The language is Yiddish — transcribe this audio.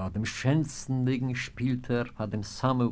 Vor dem schönsten Mögen spielt er, vor dem Samen